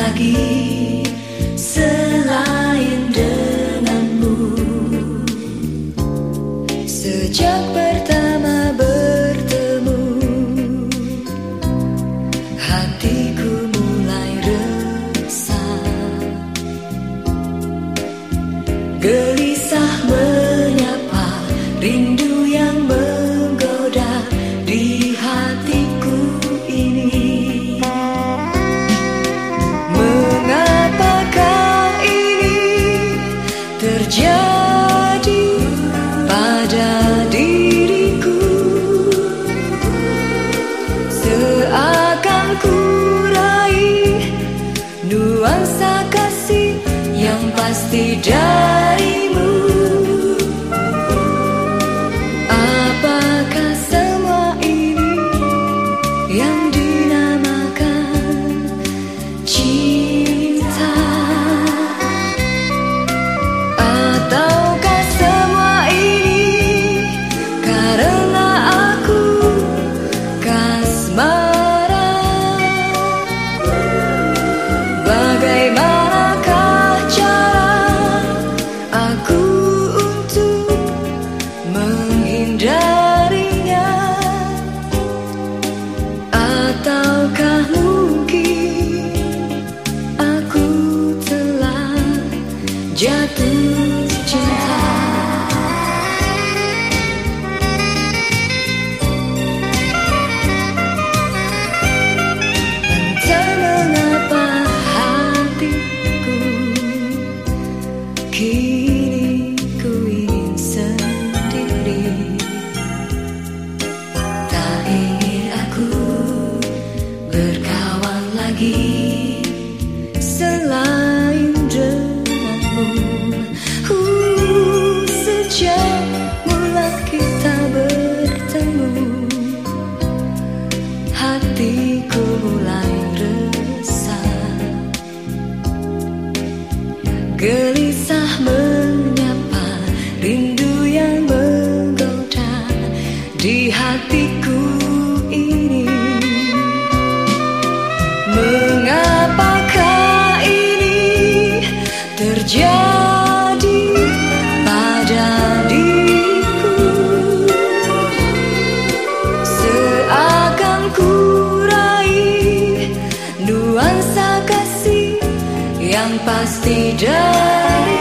lagi selain denganmu. Sejak pertama terjadi pada diriku. Seakan ku raih nuansa kasih yang pasti dari hatiku mulai resah. yang pasti dari